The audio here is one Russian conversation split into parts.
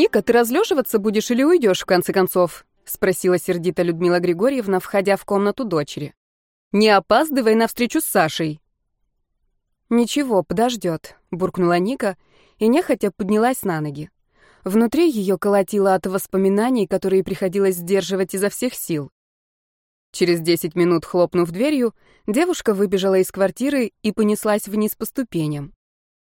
«Ника, ты разлеживаться будешь или уйдешь, в конце концов?» — спросила сердито Людмила Григорьевна, входя в комнату дочери. «Не опаздывай на встречу с Сашей». «Ничего, подождет», — буркнула Ника и нехотя поднялась на ноги. Внутри ее колотило от воспоминаний, которые приходилось сдерживать изо всех сил. Через десять минут, хлопнув дверью, девушка выбежала из квартиры и понеслась вниз по ступеням.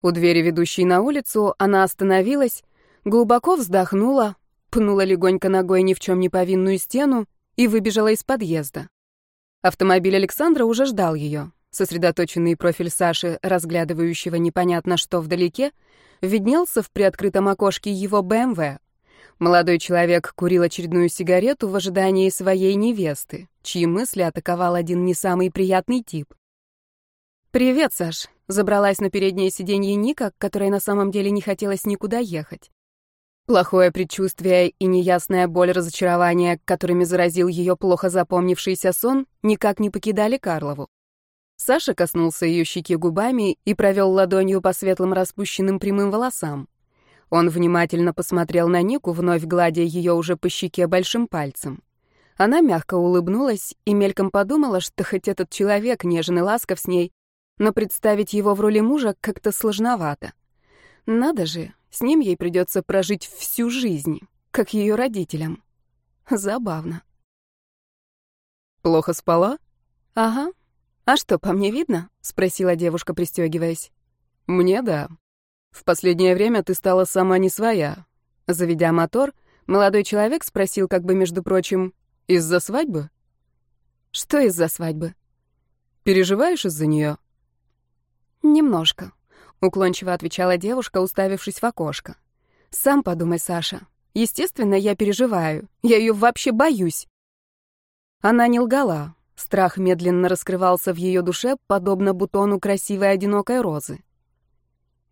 У двери, ведущей на улицу, она остановилась, глубоко вздохнула, пнула легонько ногой ни в чем не повинную стену и выбежала из подъезда. Автомобиль Александра уже ждал ее. Сосредоточенный профиль Саши, разглядывающего непонятно что вдалеке, виднелся в приоткрытом окошке его БМВ. Молодой человек курил очередную сигарету в ожидании своей невесты, чьи мысли атаковал один не самый приятный тип. «Привет, Саш», — забралась на переднее сиденье Ника, которой на самом деле не хотелось никуда ехать. Плохое предчувствие и неясная боль разочарования, которыми заразил ее плохо запомнившийся сон, никак не покидали Карлову. Саша коснулся ее щеки губами и провел ладонью по светлым распущенным прямым волосам. Он внимательно посмотрел на Нику, вновь гладя ее уже по щеке большим пальцем. Она мягко улыбнулась и мельком подумала, что хоть этот человек нежен и ласков с ней, но представить его в роли мужа как-то сложновато. Надо же, с ним ей придется прожить всю жизнь, как ее родителям. Забавно. «Плохо спала?» «Ага. А что, по мне видно?» — спросила девушка, пристегиваясь. «Мне да. В последнее время ты стала сама не своя». Заведя мотор, молодой человек спросил, как бы, между прочим, «Из-за свадьбы?» «Что из-за свадьбы?» «Переживаешь из-за нее?» «Немножко», — уклончиво отвечала девушка, уставившись в окошко. «Сам подумай, Саша. Естественно, я переживаю. Я ее вообще боюсь». Она не лгала. Страх медленно раскрывался в ее душе, подобно бутону красивой одинокой розы.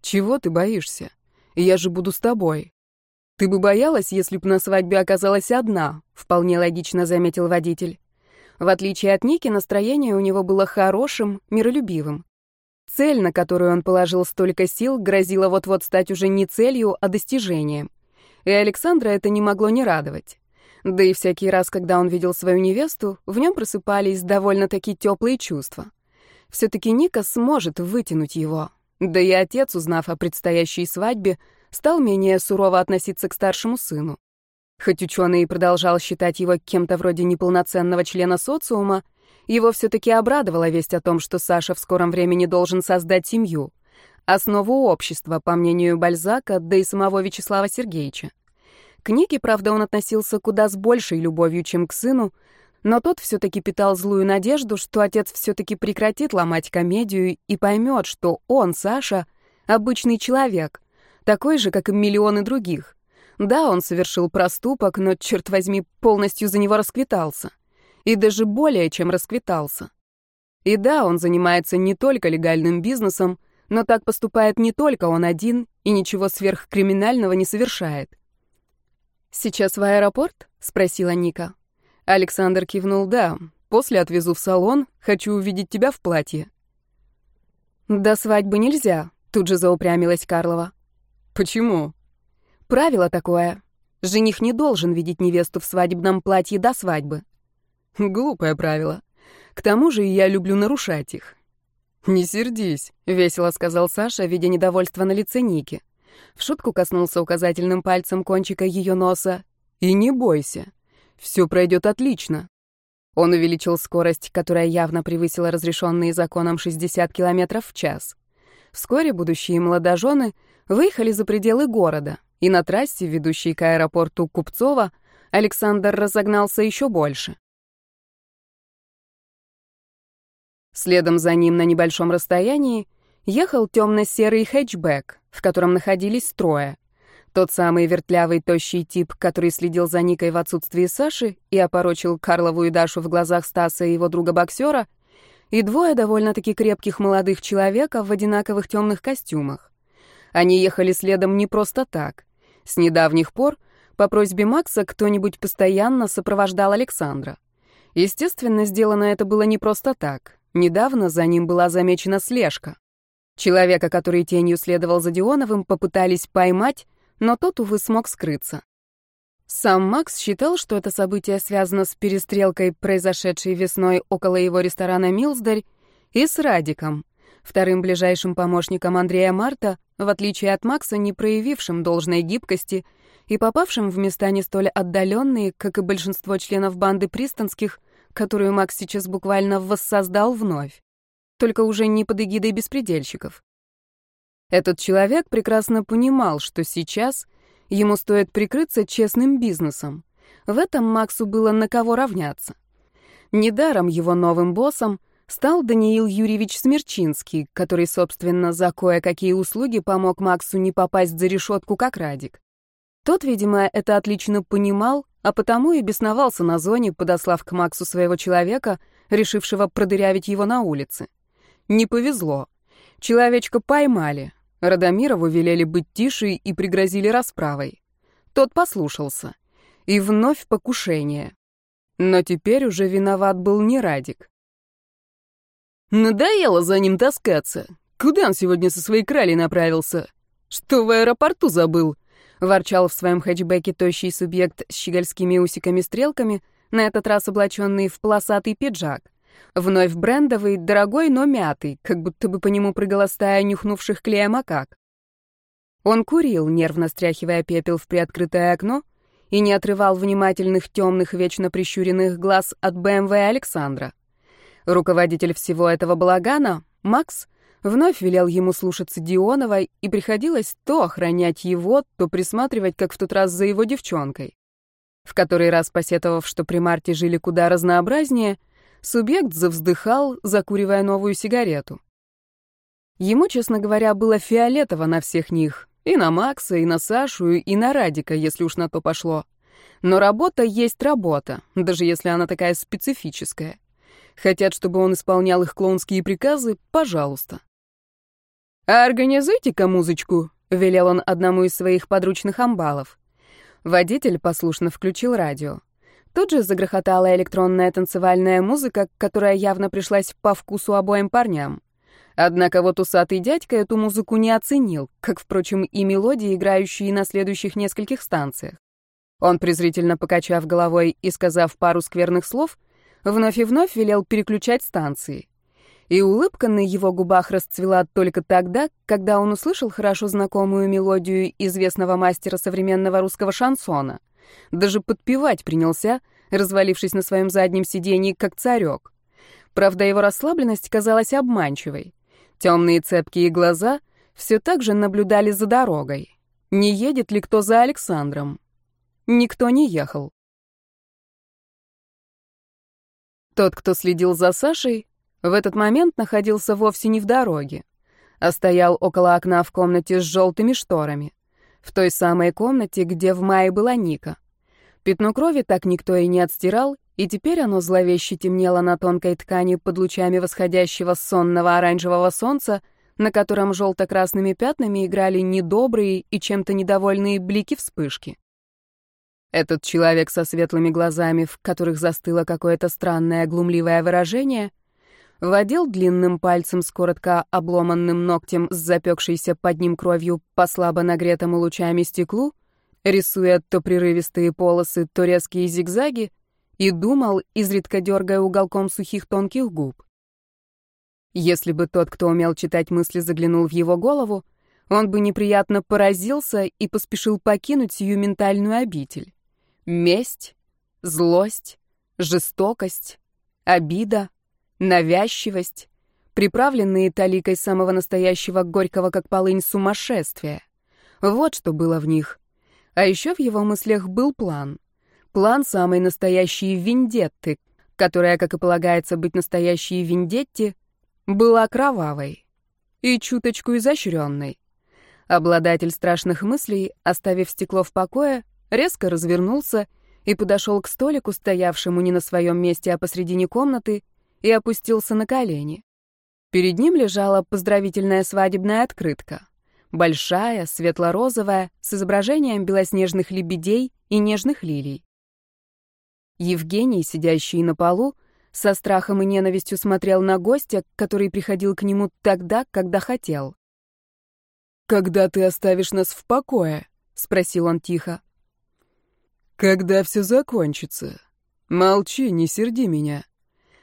«Чего ты боишься? Я же буду с тобой. Ты бы боялась, если б на свадьбе оказалась одна», — вполне логично заметил водитель. В отличие от Ники, настроение у него было хорошим, миролюбивым. Цель, на которую он положил столько сил, грозила вот-вот стать уже не целью, а достижением. И Александра это не могло не радовать. Да и всякий раз, когда он видел свою невесту, в нем просыпались довольно-таки теплые чувства. Все-таки Ника сможет вытянуть его. Да и отец, узнав о предстоящей свадьбе, стал менее сурово относиться к старшему сыну. Хоть ученый и продолжал считать его кем-то вроде неполноценного члена социума, его все-таки обрадовала весть о том, что Саша в скором времени должен создать семью. Основу общества, по мнению Бальзака, да и самого Вячеслава Сергеевича. К Нике, правда, он относился куда с большей любовью, чем к сыну, но тот все-таки питал злую надежду, что отец все-таки прекратит ломать комедию и поймет, что он, Саша, обычный человек, такой же, как и миллионы других. Да, он совершил проступок, но, черт возьми, полностью за него расквитался. И даже более чем расквитался. И да, он занимается не только легальным бизнесом, но так поступает не только он один и ничего сверхкриминального не совершает. «Сейчас в аэропорт?» — спросила Ника. Александр кивнул «да». «После отвезу в салон. Хочу увидеть тебя в платье». «До свадьбы нельзя», — тут же заупрямилась Карлова. «Почему?» «Правило такое. Жених не должен видеть невесту в свадебном платье до свадьбы». Глупое правило. К тому же я люблю нарушать их. «Не сердись», — весело сказал Саша, видя недовольство на лице Ники. В шутку коснулся указательным пальцем кончика ее носа. «И не бойся. Все пройдет отлично». Он увеличил скорость, которая явно превысила разрешенные законом 60 км в час. Вскоре будущие молодожены выехали за пределы города, и на трассе, ведущей к аэропорту Купцова, Александр разогнался еще больше. Следом за ним на небольшом расстоянии ехал темно-серый хэтчбэк, в котором находились трое. Тот самый вертлявый, тощий тип, который следил за Никой в отсутствии Саши и опорочил Карлову и Дашу в глазах Стаса и его друга-боксера, и двое довольно-таки крепких молодых человека в одинаковых темных костюмах. Они ехали следом не просто так. С недавних пор по просьбе Макса кто-нибудь постоянно сопровождал Александра. Естественно, сделано это было не просто так. Недавно за ним была замечена слежка. Человека, который тенью следовал за Дионовым, попытались поймать, но тот, увы, смог скрыться. Сам Макс считал, что это событие связано с перестрелкой, произошедшей весной около его ресторана «Милсдарь», и с Радиком, вторым ближайшим помощником Андрея Марта, в отличие от Макса, не проявившим должной гибкости и попавшим в места не столь отдаленные, как и большинство членов банды пристанских, которую Макс сейчас буквально воссоздал вновь, только уже не под эгидой беспредельщиков. Этот человек прекрасно понимал, что сейчас ему стоит прикрыться честным бизнесом. В этом Максу было на кого равняться. Недаром его новым боссом — стал Даниил Юрьевич Смерчинский, который, собственно, за кое-какие услуги помог Максу не попасть за решетку, как Радик. Тот, видимо, это отлично понимал, а потому и бесновался на зоне, подослав к Максу своего человека, решившего продырявить его на улице. Не повезло. Человечка поймали. Радомирову велели быть тише и пригрозили расправой. Тот послушался. И вновь покушение. Но теперь уже виноват был не Радик. Надоело за ним таскаться. Куда он сегодня со своей крали направился? Что в аэропорту забыл? Ворчал в своем хэтчбеке тощий субъект с щегольскими усиками-стрелками, на этот раз облаченный в полосатый пиджак. Вновь брендовый, дорогой, но мятый, как будто бы по нему прыгала стая нюхнувших клея макак. Он курил, нервно стряхивая пепел в приоткрытое окно, и не отрывал внимательных, темных, вечно прищуренных глаз от БМВ Александра. Руководитель всего этого балагана, Макс, вновь велел ему слушаться Дионова, и приходилось то охранять его, то присматривать, как в тот раз за его девчонкой. В который раз посетовав, что при Марте жили куда разнообразнее, субъект завздыхал, закуривая новую сигарету. Ему, честно говоря, было фиолетово на всех них, и на Макса, и на Сашу, и на Радика, если уж на то пошло. Но работа есть работа, даже если она такая специфическая. Хотят, чтобы он исполнял их клоунские приказы? Пожалуйста. «А организуйте-ка музычку», — велел он одному из своих подручных амбалов. Водитель послушно включил радио. Тут же загрохотала электронная танцевальная музыка, которая явно пришлась по вкусу обоим парням. Однако вот усатый дядька эту музыку не оценил, как, впрочем, и мелодии, играющие на следующих нескольких станциях. Он, презрительно покачав головой и сказав пару скверных слов, — вновь и вновь велел переключать станции. И улыбка на его губах расцвела только тогда, когда он услышал хорошо знакомую мелодию известного мастера современного русского шансона. Даже подпевать принялся, развалившись на своем заднем сиденье, как царек. Правда, его расслабленность казалась обманчивой. Темные цепкие глаза все так же наблюдали за дорогой. Не едет ли кто за Александром? Никто не ехал. Тот, кто следил за Сашей, в этот момент находился вовсе не в дороге, а стоял около окна в комнате с желтыми шторами, в той самой комнате, где в мае была Ника. Пятно крови так никто и не отстирал, и теперь оно зловеще темнело на тонкой ткани под лучами восходящего сонного оранжевого солнца, на котором желто-красными пятнами играли недобрые и чем-то недовольные блики вспышки. Этот человек со светлыми глазами, в которых застыло какое-то странное глумливое выражение, водил длинным пальцем с коротко обломанным ногтем с запекшейся под ним кровью по слабо нагретому лучами стеклу, рисуя то прерывистые полосы, то резкие зигзаги, и думал, изредка дергая уголком сухих тонких губ. Если бы тот, кто умел читать мысли, заглянул в его голову, он бы неприятно поразился и поспешил покинуть сию ментальную обитель. Месть, злость, жестокость, обида, навязчивость, приправленные таликой самого настоящего горького, как полынь, сумасшествия. Вот что было в них. А еще в его мыслях был план. План самой настоящей вендетты, которая, как и полагается быть настоящей вендетте, была кровавой и чуточку изощренной. Обладатель страшных мыслей, оставив стекло в покое, резко развернулся и подошел к столику, стоявшему не на своем месте, а посредине комнаты, и опустился на колени. Перед ним лежала поздравительная свадебная открытка. Большая, светло-розовая, с изображением белоснежных лебедей и нежных лилий. Евгений, сидящий на полу, со страхом и ненавистью смотрел на гостя, который приходил к нему тогда, когда хотел. «Когда ты оставишь нас в покое?» — спросил он тихо. «Когда все закончится? Молчи, не серди меня».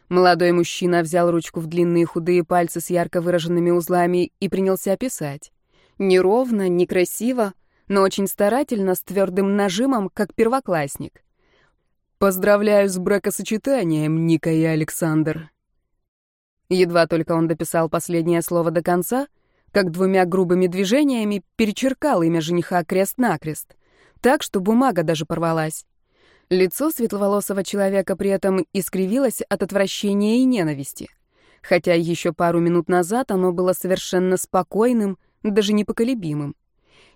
Молодой мужчина взял ручку в длинные худые пальцы с ярко выраженными узлами и принялся писать. Неровно, некрасиво, но очень старательно, с твердым нажимом, как первоклассник. «Поздравляю с бракосочетанием, Ника и Александр». Едва только он дописал последнее слово до конца, как двумя грубыми движениями перечеркал имя жениха крест-накрест, так что бумага даже порвалась. Лицо светловолосого человека при этом искривилось от отвращения и ненависти. Хотя еще пару минут назад оно было совершенно спокойным, даже непоколебимым.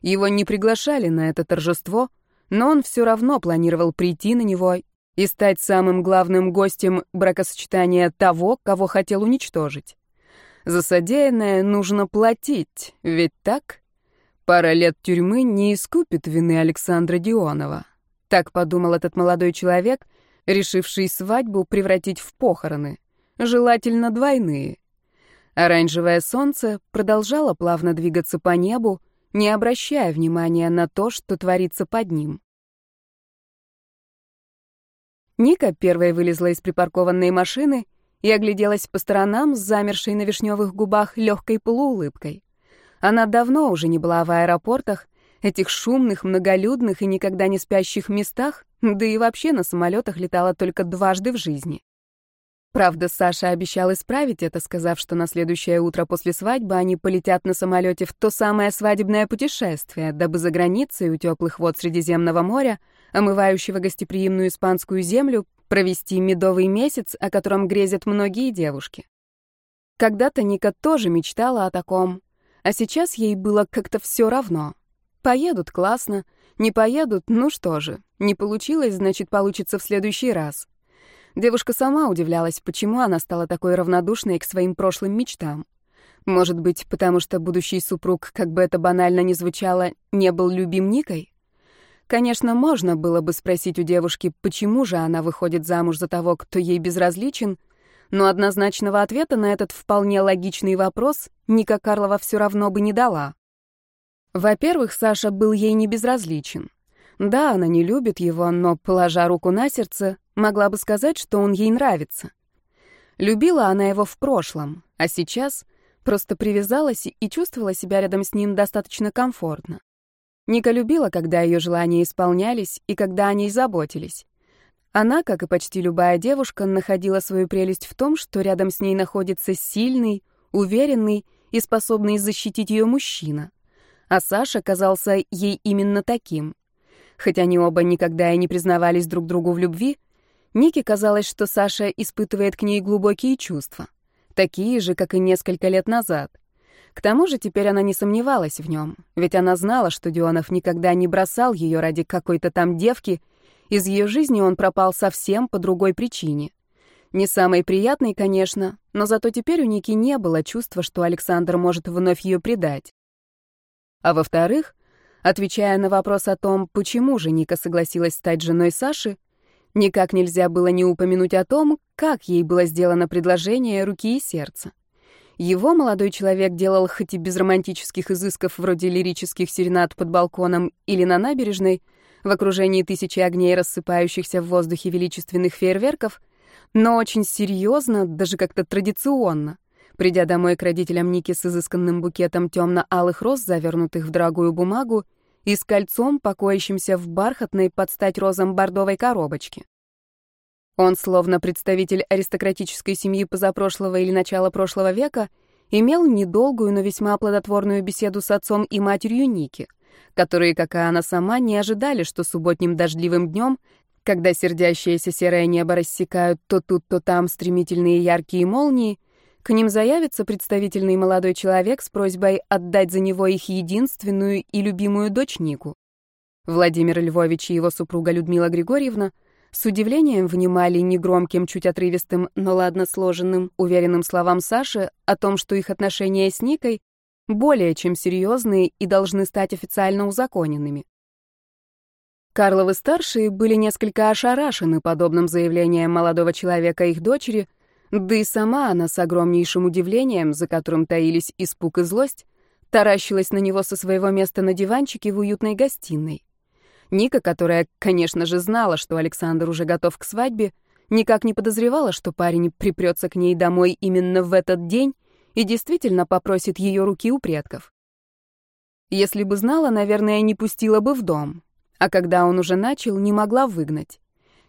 Его не приглашали на это торжество, но он все равно планировал прийти на него и стать самым главным гостем бракосочетания того, кого хотел уничтожить. За содеянное нужно платить, ведь так? Пара лет тюрьмы не искупит вины Александра Дионова. Так подумал этот молодой человек, решивший свадьбу превратить в похороны, желательно двойные. Оранжевое солнце продолжало плавно двигаться по небу, не обращая внимания на то, что творится под ним. Ника первой вылезла из припаркованной машины и огляделась по сторонам с замершей на вишневых губах легкой полуулыбкой. Она давно уже не была в аэропортах, этих шумных, многолюдных и никогда не спящих местах, да и вообще на самолетах летала только дважды в жизни. Правда, Саша обещал исправить это, сказав, что на следующее утро после свадьбы они полетят на самолете в то самое свадебное путешествие, дабы за границей у теплых вод Средиземного моря, омывающего гостеприимную испанскую землю, провести медовый месяц, о котором грезят многие девушки. Когда-то Ника тоже мечтала о таком, а сейчас ей было как-то все равно. Поедут — классно. Не поедут — ну что же. Не получилось, значит, получится в следующий раз. Девушка сама удивлялась, почему она стала такой равнодушной к своим прошлым мечтам. Может быть, потому что будущий супруг, как бы это банально ни звучало, не был любим Никой? Конечно, можно было бы спросить у девушки, почему же она выходит замуж за того, кто ей безразличен, но однозначного ответа на этот вполне логичный вопрос Ника Карлова все равно бы не дала. Во-первых, Саша был ей не безразличен. Да, она не любит его, но, положа руку на сердце, могла бы сказать, что он ей нравится. Любила она его в прошлом, а сейчас просто привязалась и чувствовала себя рядом с ним достаточно комфортно. Ника любила, когда ее желания исполнялись и когда о ней заботились. Она, как и почти любая девушка, находила свою прелесть в том, что рядом с ней находится сильный, уверенный и способный защитить ее мужчина а Саша казался ей именно таким. Хотя они оба никогда и не признавались друг другу в любви, Нике казалось, что Саша испытывает к ней глубокие чувства, такие же, как и несколько лет назад. К тому же теперь она не сомневалась в нем, ведь она знала, что Дионов никогда не бросал ее ради какой-то там девки, из ее жизни он пропал совсем по другой причине. Не самой приятной, конечно, но зато теперь у Ники не было чувства, что Александр может вновь ее предать. А во-вторых, отвечая на вопрос о том, почему же Ника согласилась стать женой Саши, никак нельзя было не упомянуть о том, как ей было сделано предложение руки и сердца. Его молодой человек делал хоть и без романтических изысков вроде лирических серенад под балконом или на набережной, в окружении тысячи огней, рассыпающихся в воздухе величественных фейерверков, но очень серьезно, даже как-то традиционно. Придя домой к родителям Ники с изысканным букетом темно-алых роз, завернутых в дорогую бумагу, и с кольцом, покоящимся в бархатной под стать розам бордовой коробочке. Он, словно представитель аристократической семьи позапрошлого или начала прошлого века, имел недолгую, но весьма плодотворную беседу с отцом и матерью Ники, которые, как и она сама, не ожидали, что субботним дождливым днем, когда сердящееся серое небо рассекают то тут, то там стремительные яркие молнии, к ним заявится представительный молодой человек с просьбой отдать за него их единственную и любимую дочь Нику. Владимир Львович и его супруга Людмила Григорьевна с удивлением внимали негромким, чуть отрывистым, но ладно сложенным, уверенным словам Саши о том, что их отношения с Никой более чем серьезные и должны стать официально узаконенными. Карловы-старшие были несколько ошарашены подобным заявлением молодого человека их дочери — да и сама она с огромнейшим удивлением, за которым таились испуг и злость, таращилась на него со своего места на диванчике в уютной гостиной. Ника, которая, конечно же, знала, что Александр уже готов к свадьбе, никак не подозревала, что парень припрется к ней домой именно в этот день и действительно попросит ее руки у предков. Если бы знала, наверное, не пустила бы в дом, а когда он уже начал, не могла выгнать.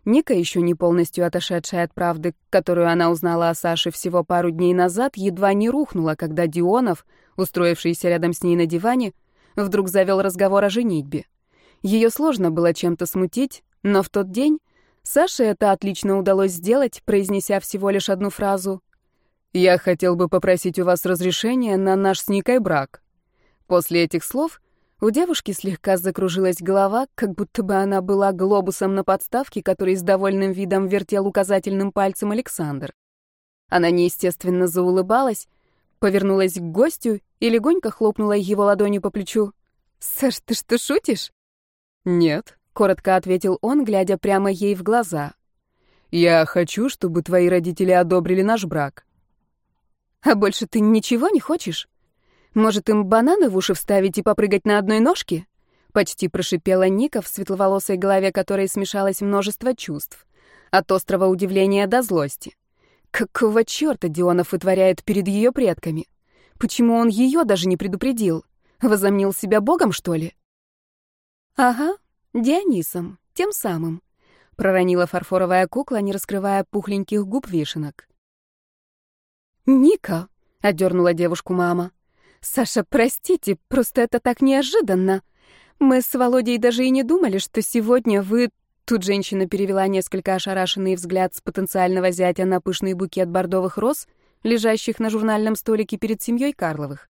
Ника, еще не полностью отошедшая от правды, которую она узнала о Саше всего пару дней назад, едва не рухнула, когда Дионов, устроившийся рядом с ней на диване, вдруг завел разговор о женитьбе. Ее сложно было чем-то смутить, но в тот день Саше это отлично удалось сделать, произнеся всего лишь одну фразу «Я хотел бы попросить у вас разрешения на наш с Никой брак». После этих слов у девушки слегка закружилась голова, как будто бы она была глобусом на подставке, который с довольным видом вертел указательным пальцем Александр. Она неестественно заулыбалась, повернулась к гостю и легонько хлопнула его ладонью по плечу. «Саш, ты что, шутишь?» «Нет», — коротко ответил он, глядя прямо ей в глаза. «Я хочу, чтобы твои родители одобрили наш брак». «А больше ты ничего не хочешь?» Может, им бананы в уши вставить и попрыгать на одной ножке? Почти прошипела Ника в светловолосой голове, которой смешалось множество чувств. От острого удивления до злости. Какого черта Дионов вытворяет перед ее предками? Почему он ее даже не предупредил? Возомнил себя богом, что ли? Ага, Дионисом, тем самым. Проронила фарфоровая кукла, не раскрывая пухленьких губ вишенок. «Ника!» — одернула девушку мама. «Саша, простите, просто это так неожиданно. Мы с Володей даже и не думали, что сегодня вы...» Тут женщина перевела несколько ошарашенный взгляд с потенциального зятя на пышный букет бордовых роз, лежащих на журнальном столике перед семьей Карловых.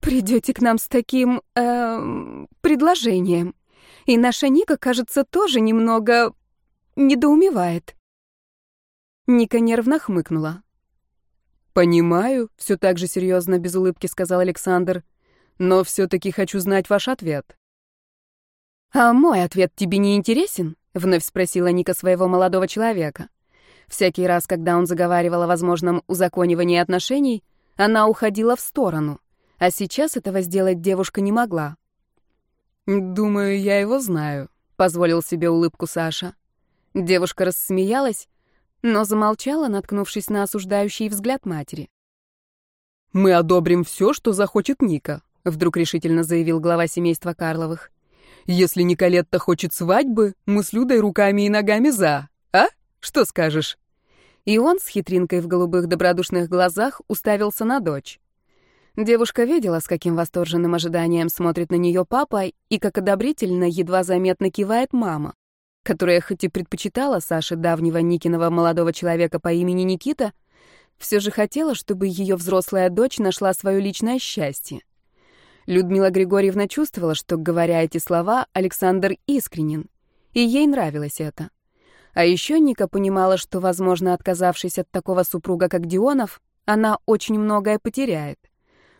«Придете к нам с таким... Э, предложением. И наша Ника, кажется, тоже немного... недоумевает». Ника нервно хмыкнула. «Понимаю», — все так же серьезно, без улыбки сказал Александр. «Но все-таки хочу знать ваш ответ». «А мой ответ тебе не интересен?» — вновь спросила Ника своего молодого человека. Всякий раз, когда он заговаривал о возможном узаконивании отношений, она уходила в сторону, а сейчас этого сделать девушка не могла. «Думаю, я его знаю», — позволил себе улыбку Саша. Девушка рассмеялась, но замолчала, наткнувшись на осуждающий взгляд матери. «Мы одобрим все, что захочет Ника», — вдруг решительно заявил глава семейства Карловых. «Если Николетта хочет свадьбы, мы с Людой руками и ногами за, а? Что скажешь?» И он с хитринкой в голубых добродушных глазах уставился на дочь. Девушка видела, с каким восторженным ожиданием смотрит на нее папа и как одобрительно, едва заметно кивает мама которая хоть и предпочитала Саше давнего Никиного молодого человека по имени Никита, все же хотела, чтобы ее взрослая дочь нашла свое личное счастье. Людмила Григорьевна чувствовала, что, говоря эти слова, Александр искренен, и ей нравилось это. А еще Ника понимала, что, возможно, отказавшись от такого супруга, как Дионов, она очень многое потеряет.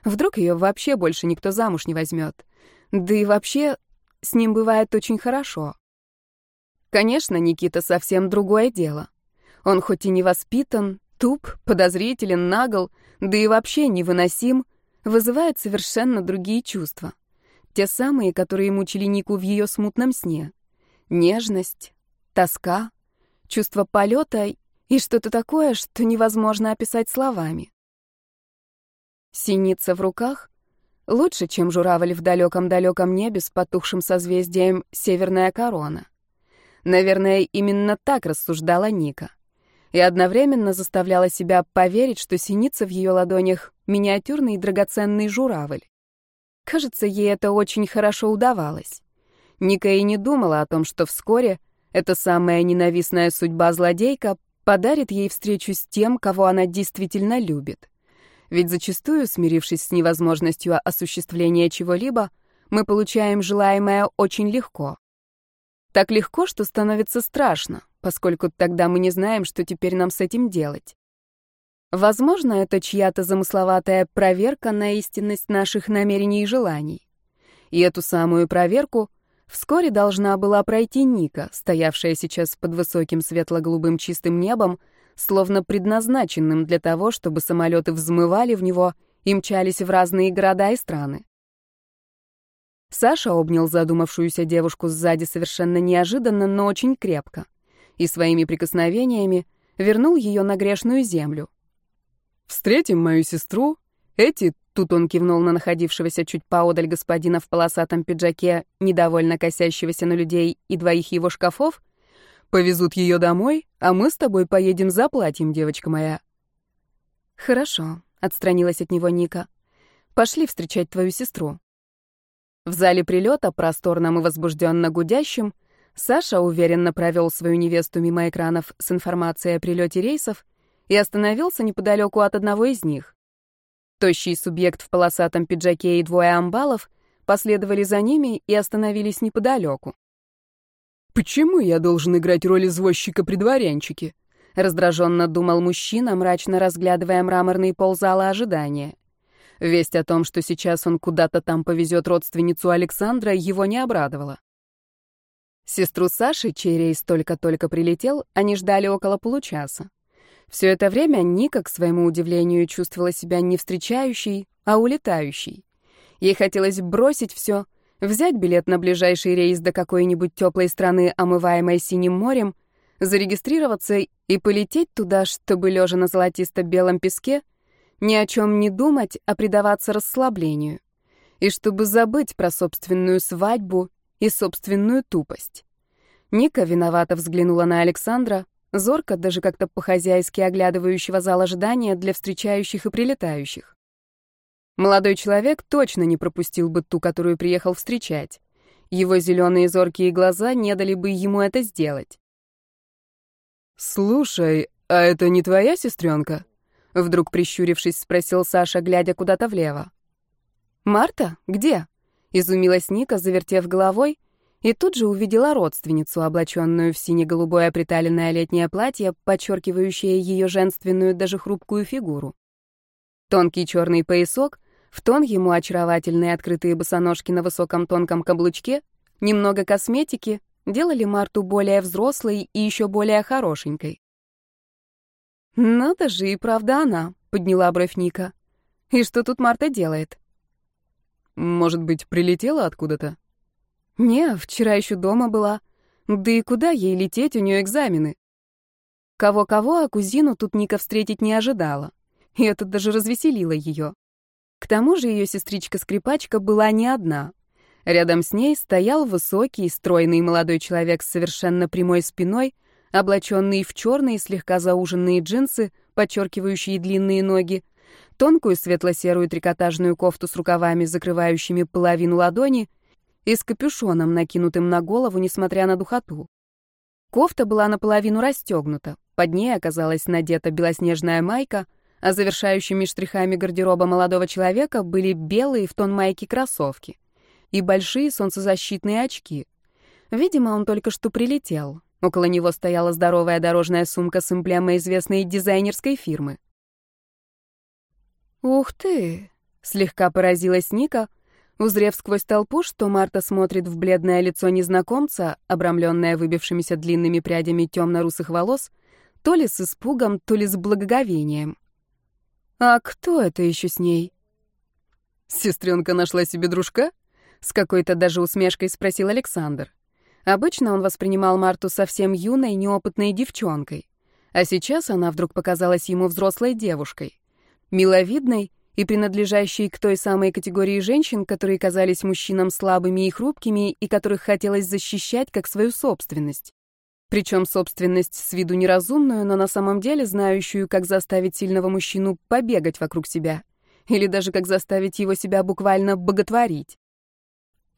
Вдруг ее вообще больше никто замуж не возьмет. Да и вообще, с ним бывает очень хорошо. Конечно, Никита совсем другое дело. Он хоть и не воспитан, туп, подозрителен, нагл, да и вообще невыносим, вызывает совершенно другие чувства. Те самые, которые мучили Нику в ее смутном сне. Нежность, тоска, чувство полета и что-то такое, что невозможно описать словами. Синица в руках лучше, чем журавль в далеком-далеком небе с потухшим созвездием «Северная корона». Наверное, именно так рассуждала Ника. И одновременно заставляла себя поверить, что синица в ее ладонях — миниатюрный и драгоценный журавль. Кажется, ей это очень хорошо удавалось. Ника и не думала о том, что вскоре эта самая ненавистная судьба злодейка подарит ей встречу с тем, кого она действительно любит. Ведь зачастую, смирившись с невозможностью осуществления чего-либо, мы получаем желаемое очень легко. Так легко, что становится страшно, поскольку тогда мы не знаем, что теперь нам с этим делать. Возможно, это чья-то замысловатая проверка на истинность наших намерений и желаний. И эту самую проверку вскоре должна была пройти Ника, стоявшая сейчас под высоким светло-голубым чистым небом, словно предназначенным для того, чтобы самолеты взмывали в него и мчались в разные города и страны. Саша обнял задумавшуюся девушку сзади совершенно неожиданно, но очень крепко, и своими прикосновениями вернул ее на грешную землю. «Встретим мою сестру. Эти...» — тут он кивнул на находившегося чуть поодаль господина в полосатом пиджаке, недовольно косящегося на людей и двоих его шкафов. «Повезут ее домой, а мы с тобой поедем за платьем, девочка моя». «Хорошо», — отстранилась от него Ника. «Пошли встречать твою сестру». В зале прилета, просторном и возбужденно гудящем, Саша уверенно провел свою невесту мимо экранов с информацией о прилете рейсов и остановился неподалеку от одного из них. Тощий субъект в полосатом пиджаке и двое амбалов последовали за ними и остановились неподалеку. «Почему я должен играть роль извозчика при дворянчике?» — раздраженно думал мужчина, мрачно разглядывая мраморный пол зала ожидания. Весть о том, что сейчас он куда-то там повезет родственницу Александра, его не обрадовала. Сестру Саши, чей рейс только-только прилетел, они ждали около получаса. Все это время Ника, к своему удивлению, чувствовала себя не встречающей, а улетающей. Ей хотелось бросить все, взять билет на ближайший рейс до какой-нибудь теплой страны, омываемой синим морем, зарегистрироваться и полететь туда, чтобы, лежа на золотисто-белом песке, ни о чем не думать, а предаваться расслаблению. И чтобы забыть про собственную свадьбу и собственную тупость. Ника виновато взглянула на Александра, зорко, даже как-то по-хозяйски оглядывающего зал ожидания для встречающих и прилетающих. Молодой человек точно не пропустил бы ту, которую приехал встречать. Его зеленые зоркие глаза не дали бы ему это сделать. «Слушай, а это не твоя сестренка?» Вдруг прищурившись, спросил Саша, глядя куда-то влево. «Марта? Где?» — изумилась Ника, завертев головой, и тут же увидела родственницу, облаченную в сине-голубое приталенное летнее платье, подчеркивающее ее женственную, даже хрупкую фигуру. Тонкий черный поясок, в тон ему очаровательные открытые босоножки на высоком тонком каблучке, немного косметики делали Марту более взрослой и еще более хорошенькой. «Надо же, и правда она», — подняла бровь Ника. «И что тут Марта делает?» «Может быть, прилетела откуда-то?» «Не, вчера еще дома была. Да и куда ей лететь, у нее экзамены?» Кого-кого, а кузину тут Ника встретить не ожидала. И это даже развеселило ее. К тому же ее сестричка-скрипачка была не одна. Рядом с ней стоял высокий, стройный молодой человек с совершенно прямой спиной — облаченный в черные слегка зауженные джинсы, подчеркивающие длинные ноги, тонкую светло-серую трикотажную кофту с рукавами, закрывающими половину ладони, и с капюшоном, накинутым на голову, несмотря на духоту. Кофта была наполовину расстегнута, под ней оказалась надета белоснежная майка, а завершающими штрихами гардероба молодого человека были белые в тон майки кроссовки и большие солнцезащитные очки. Видимо, он только что прилетел, Около него стояла здоровая дорожная сумка с эмблемой известной дизайнерской фирмы. «Ух ты!» — слегка поразилась Ника, узрев сквозь толпу, что Марта смотрит в бледное лицо незнакомца, обрамленное выбившимися длинными прядями темно-русых волос, то ли с испугом, то ли с благоговением. «А кто это еще с ней?» «Сестренка нашла себе дружка?» — с какой-то даже усмешкой спросил Александр. Обычно он воспринимал Марту совсем юной, неопытной девчонкой. А сейчас она вдруг показалась ему взрослой девушкой. Миловидной и принадлежащей к той самой категории женщин, которые казались мужчинам слабыми и хрупкими, и которых хотелось защищать как свою собственность. Причем собственность с виду неразумную, но на самом деле знающую, как заставить сильного мужчину побегать вокруг себя. Или даже как заставить его себя буквально боготворить.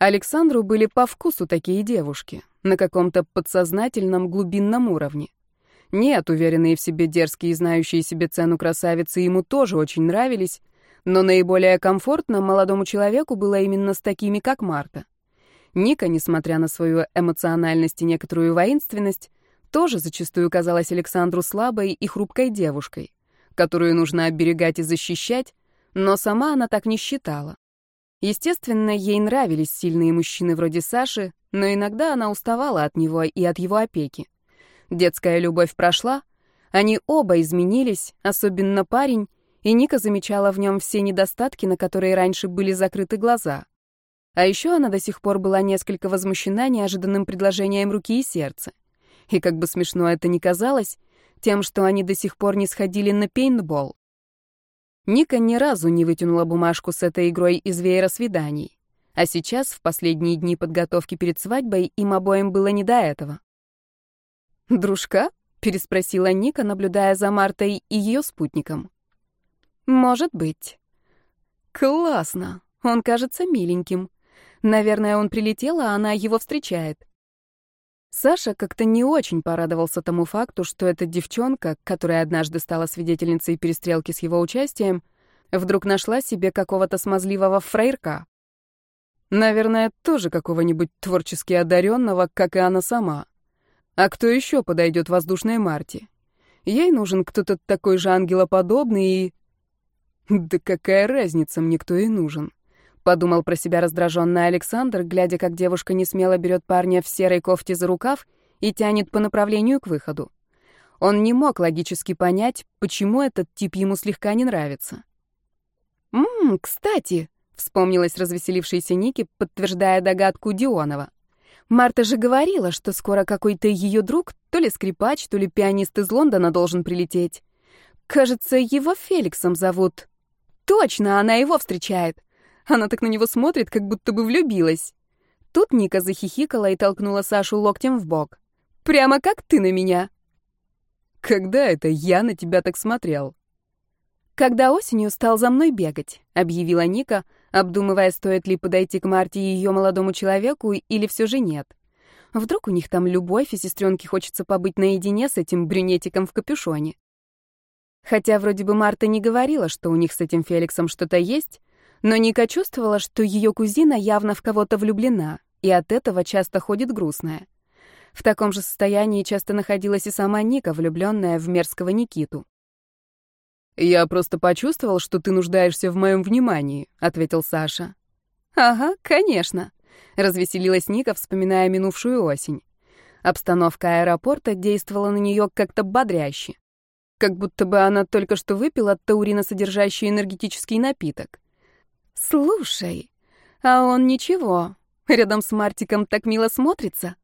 Александру были по вкусу такие девушки, на каком-то подсознательном глубинном уровне. Нет, уверенные в себе дерзкие и знающие себе цену красавицы ему тоже очень нравились, но наиболее комфортно молодому человеку было именно с такими, как Марта. Ника, несмотря на свою эмоциональность и некоторую воинственность, тоже зачастую казалась Александру слабой и хрупкой девушкой, которую нужно оберегать и защищать, но сама она так не считала. Естественно, ей нравились сильные мужчины вроде Саши, но иногда она уставала от него и от его опеки. Детская любовь прошла, они оба изменились, особенно парень, и Ника замечала в нем все недостатки, на которые раньше были закрыты глаза. А еще она до сих пор была несколько возмущена неожиданным предложением руки и сердца. И как бы смешно это ни казалось, тем, что они до сих пор не сходили на пейнтбол. Ника ни разу не вытянула бумажку с этой игрой из веера свиданий. А сейчас, в последние дни подготовки перед свадьбой, им обоим было не до этого. «Дружка?» — переспросила Ника, наблюдая за Мартой и ее спутником. «Может быть». «Классно. Он кажется миленьким. Наверное, он прилетел, а она его встречает». Саша как-то не очень порадовался тому факту, что эта девчонка, которая однажды стала свидетельницей перестрелки с его участием, вдруг нашла себе какого-то смазливого фрейрка. Наверное, тоже какого-нибудь творчески одаренного, как и она сама. А кто еще подойдет воздушной Марте? Ей нужен кто-то такой же ангелоподобный и... Да какая разница мне, кто ей нужен? Подумал про себя раздраженный Александр, глядя, как девушка не смело берет парня в серой кофте за рукав и тянет по направлению к выходу. Он не мог логически понять, почему этот тип ему слегка не нравится. «Ммм, кстати», — вспомнилась развеселившаяся Ники, подтверждая догадку Дионова. Марта же говорила, что скоро какой-то ее друг, то ли скрипач, то ли пианист из Лондона должен прилететь. Кажется, его Феликсом зовут. Точно, она его встречает. Она так на него смотрит, как будто бы влюбилась. Тут Ника захихикала и толкнула Сашу локтем в бок. «Прямо как ты на меня!» «Когда это я на тебя так смотрел?» «Когда осенью стал за мной бегать», — объявила Ника, — обдумывая, стоит ли подойти к Марте и ее молодому человеку, или все же нет. Вдруг у них там любовь, и сестренке хочется побыть наедине с этим брюнетиком в капюшоне. Хотя вроде бы Марта не говорила, что у них с этим Феликсом что-то есть, но Ника чувствовала, что ее кузина явно в кого-то влюблена, и от этого часто ходит грустная. В таком же состоянии часто находилась и сама Ника, влюбленная в мерзкого Никиту. «Я просто почувствовал, что ты нуждаешься в моем внимании», — ответил Саша. «Ага, конечно», — развеселилась Ника, вспоминая минувшую осень. Обстановка аэропорта действовала на нее как-то бодряще. Как будто бы она только что выпила тауриносодержащий энергетический напиток. «Слушай, а он ничего, рядом с Мартиком так мило смотрится».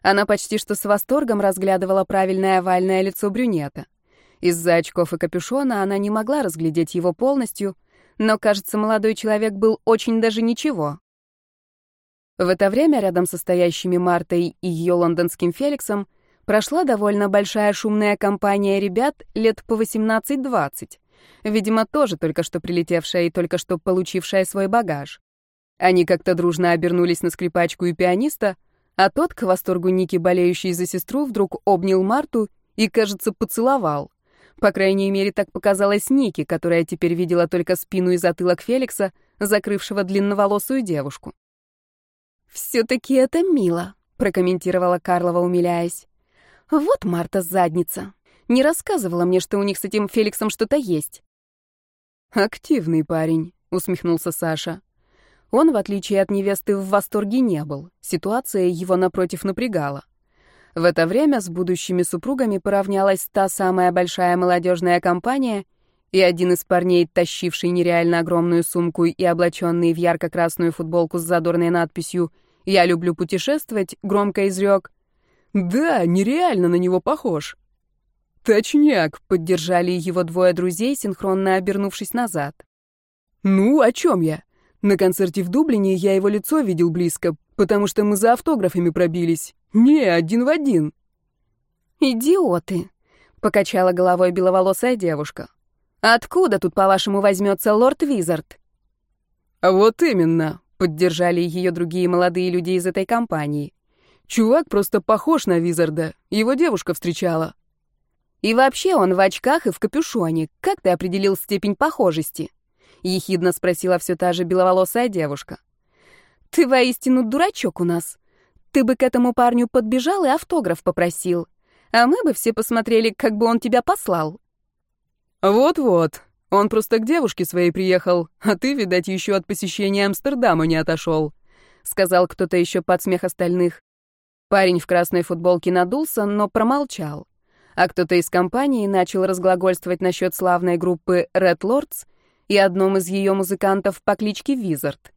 Она почти что с восторгом разглядывала правильное овальное лицо брюнета. Из-за очков и капюшона она не могла разглядеть его полностью, но, кажется, молодой человек был очень даже ничего. В это время рядом со стоящими Мартой и ее лондонским Феликсом прошла довольно большая шумная компания ребят лет по 18-20, видимо, тоже только что прилетевшая и только что получившая свой багаж. Они как-то дружно обернулись на скрипачку и пианиста, а тот, к восторгу Ники, болеющий за сестру, вдруг обнял Марту и, кажется, поцеловал. По крайней мере, так показалось Нике, которая теперь видела только спину и затылок Феликса, закрывшего длинноволосую девушку. «Все-таки это мило», — прокомментировала Карлова, умиляясь. «Вот Марта задница. Не рассказывала мне, что у них с этим Феликсом что-то есть». «Активный парень», — усмехнулся Саша. Он, в отличие от невесты, в восторге не был. Ситуация его, напротив, напрягала. В это время с будущими супругами поравнялась та самая большая молодежная компания, и один из парней, тащивший нереально огромную сумку и облаченный в ярко-красную футболку с задорной надписью «Я люблю путешествовать», громко изрек «Да, нереально на него похож». «Точняк», — поддержали его двое друзей, синхронно обернувшись назад. «Ну, о чем я? На концерте в Дублине я его лицо видел близко, потому что мы за автографами пробились. Не, один в один. Идиоты, покачала головой беловолосая девушка. Откуда тут, по-вашему, возьмется лорд Визард? Вот именно, поддержали ее другие молодые люди из этой компании. Чувак просто похож на Визарда. Его девушка встречала. И вообще он в очках и в капюшоне. Как ты определил степень похожести? Ехидно спросила все та же беловолосая девушка. Ты воистину дурачок у нас. Ты бы к этому парню подбежал и автограф попросил. А мы бы все посмотрели, как бы он тебя послал. Вот-вот. Он просто к девушке своей приехал, а ты, видать, еще от посещения Амстердама не отошел, сказал кто-то еще под смех остальных. Парень в красной футболке надулся, но промолчал. А кто-то из компании начал разглагольствовать насчет славной группы Red Lords и одном из ее музыкантов по кличке Визард.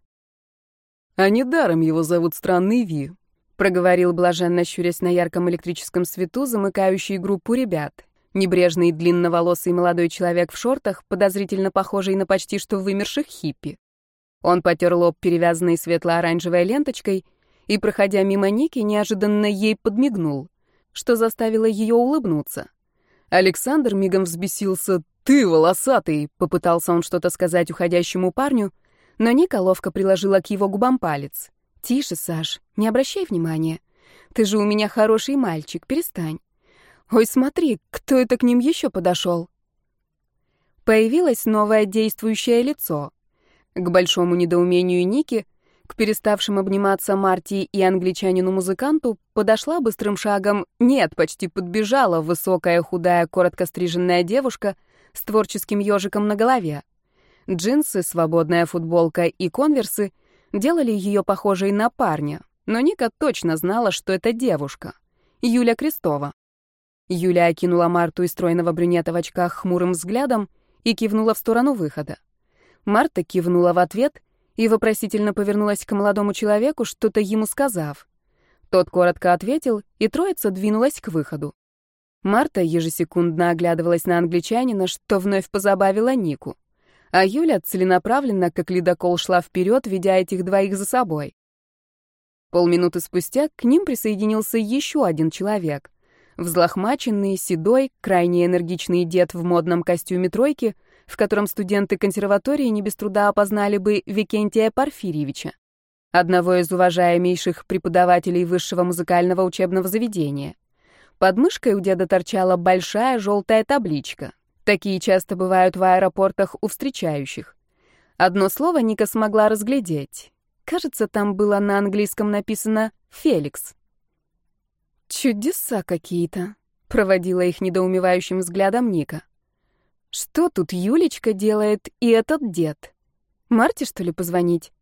«А недаром его зовут Странный Ви», — проговорил блаженно щурясь на ярком электрическом свету, замыкающий группу ребят. Небрежный длинноволосый молодой человек в шортах, подозрительно похожий на почти что вымерших хиппи. Он потер лоб, перевязанный светло-оранжевой ленточкой, и, проходя мимо Ники, неожиданно ей подмигнул, что заставило ее улыбнуться. Александр мигом взбесился. «Ты, волосатый!» — попытался он что-то сказать уходящему парню, но Ника ловко приложила к его губам палец. «Тише, Саш, не обращай внимания. Ты же у меня хороший мальчик, перестань. Ой, смотри, кто это к ним еще подошел?» Появилось новое действующее лицо. К большому недоумению Ники, к переставшим обниматься Марти и англичанину-музыканту, подошла быстрым шагом, нет, почти подбежала высокая, худая, коротко стриженная девушка с творческим ежиком на голове. Джинсы, свободная футболка и конверсы делали ее похожей на парня, но Ника точно знала, что это девушка. Юля Крестова. Юля окинула Марту и стройного брюнета в очках хмурым взглядом и кивнула в сторону выхода. Марта кивнула в ответ и вопросительно повернулась к молодому человеку, что-то ему сказав. Тот коротко ответил, и троица двинулась к выходу. Марта ежесекундно оглядывалась на англичанина, что вновь позабавило Нику а Юля целенаправленно, как ледокол, шла вперед, ведя этих двоих за собой. Полминуты спустя к ним присоединился еще один человек. Взлохмаченный, седой, крайне энергичный дед в модном костюме тройки, в котором студенты консерватории не без труда опознали бы Викентия Порфирьевича, одного из уважаемейших преподавателей высшего музыкального учебного заведения. Под мышкой у деда торчала большая желтая табличка Такие часто бывают в аэропортах у встречающих. Одно слово Ника смогла разглядеть. Кажется, там было на английском написано «Феликс». «Чудеса какие-то», — проводила их недоумевающим взглядом Ника. «Что тут Юлечка делает и этот дед? Марте, что ли, позвонить?»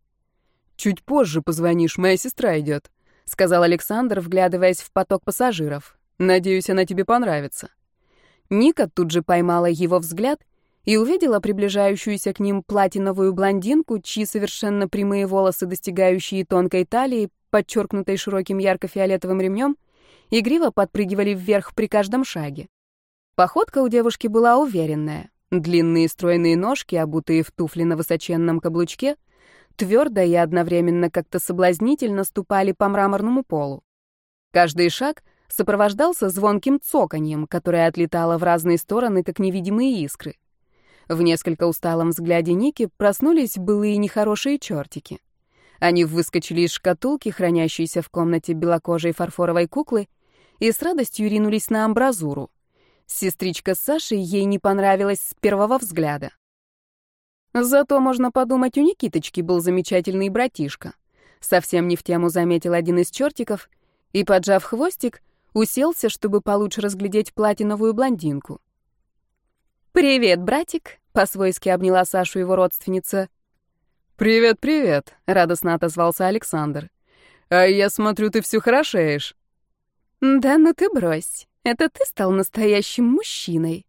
«Чуть позже позвонишь, моя сестра идет», — сказал Александр, вглядываясь в поток пассажиров. «Надеюсь, она тебе понравится». Ника тут же поймала его взгляд и увидела приближающуюся к ним платиновую блондинку, чьи совершенно прямые волосы, достигающие тонкой талии, подчеркнутой широким ярко-фиолетовым ремнем, игриво подпрыгивали вверх при каждом шаге. Походка у девушки была уверенная. Длинные стройные ножки, обутые в туфли на высоченном каблучке, твердо и одновременно как-то соблазнительно ступали по мраморному полу. Каждый шаг — сопровождался звонким цоканьем, которое отлетало в разные стороны, как невидимые искры. В несколько усталом взгляде Ники проснулись былые нехорошие чертики. Они выскочили из шкатулки, хранящейся в комнате белокожей фарфоровой куклы, и с радостью ринулись на амбразуру. Сестричка Саши ей не понравилась с первого взгляда. Зато, можно подумать, у Никиточки был замечательный братишка. Совсем не в тему заметил один из чертиков и, поджав хвостик, Уселся, чтобы получше разглядеть платиновую блондинку. «Привет, братик!» — по-свойски обняла Сашу его родственница. «Привет, привет!» — радостно отозвался Александр. «А я смотрю, ты все хорошеешь». «Да ну ты брось. Это ты стал настоящим мужчиной.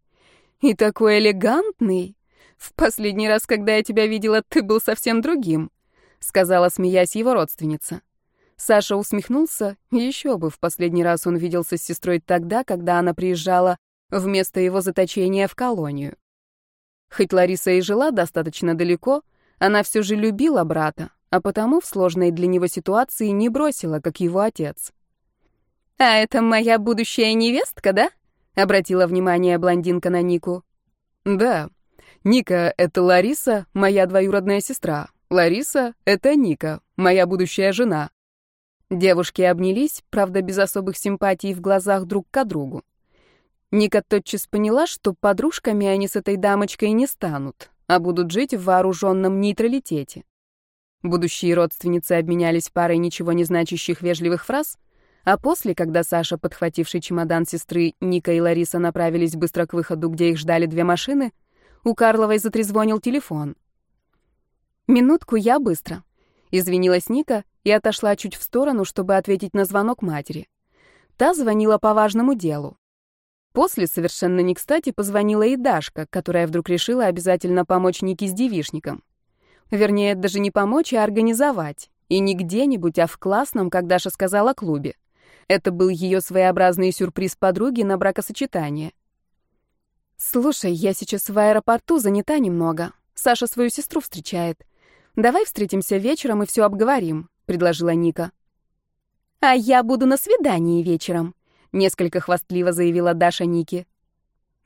И такой элегантный. В последний раз, когда я тебя видела, ты был совсем другим», — сказала, смеясь его родственница. Саша усмехнулся. Еще бы, в последний раз он виделся с сестрой тогда, когда она приезжала вместо его заточения в колонию. Хоть Лариса и жила достаточно далеко, она все же любила брата, а потому в сложной для него ситуации не бросила, как его отец. «А это моя будущая невестка, да?» — обратила внимание блондинка на Нику. «Да. Ника — это Лариса, моя двоюродная сестра. Лариса — это Ника, моя будущая жена». Девушки обнялись, правда, без особых симпатий в глазах друг к другу. Ника тотчас поняла, что подружками они с этой дамочкой не станут, а будут жить в вооруженном нейтралитете. Будущие родственницы обменялись парой ничего не значащих вежливых фраз, а после, когда Саша, подхвативший чемодан сестры, Ника и Лариса направились быстро к выходу, где их ждали две машины, у Карловой затрезвонил телефон. «Минутку, я быстро», — извинилась Ника и отошла чуть в сторону, чтобы ответить на звонок матери. Та звонила по важному делу. После совершенно не кстати позвонила и Дашка, которая вдруг решила обязательно помочь Нике с девишником. Вернее, даже не помочь, а организовать. И не где-нибудь, а в классном, как Даша сказала, клубе. Это был ее своеобразный сюрприз подруги на бракосочетание. «Слушай, я сейчас в аэропорту занята немного. Саша свою сестру встречает. Давай встретимся вечером и все обговорим», — предложила Ника. «А я буду на свидании вечером», — несколько хвастливо заявила Даша Нике.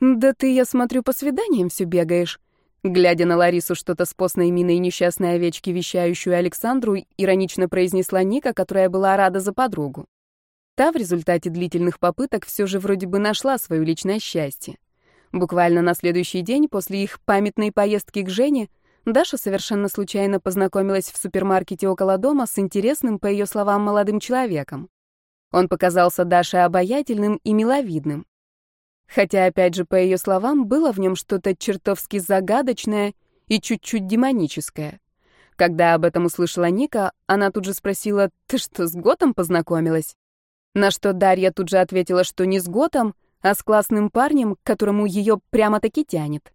«Да ты, я смотрю, по свиданиям все бегаешь». Глядя на Ларису что-то с постной миной несчастной овечки, вещающую Александру, иронично произнесла Ника, которая была рада за подругу. Та в результате длительных попыток все же вроде бы нашла свое личное счастье. Буквально на следующий день после их памятной поездки к Жене Даша совершенно случайно познакомилась в супермаркете около дома с интересным, по ее словам, молодым человеком. Он показался Даше обаятельным и миловидным. Хотя, опять же, по ее словам, было в нем что-то чертовски загадочное и чуть-чуть демоническое. Когда об этом услышала Ника, она тут же спросила, «Ты что, с Готом познакомилась?» На что Дарья тут же ответила, что не с Готом, а с классным парнем, к которому ее прямо-таки тянет.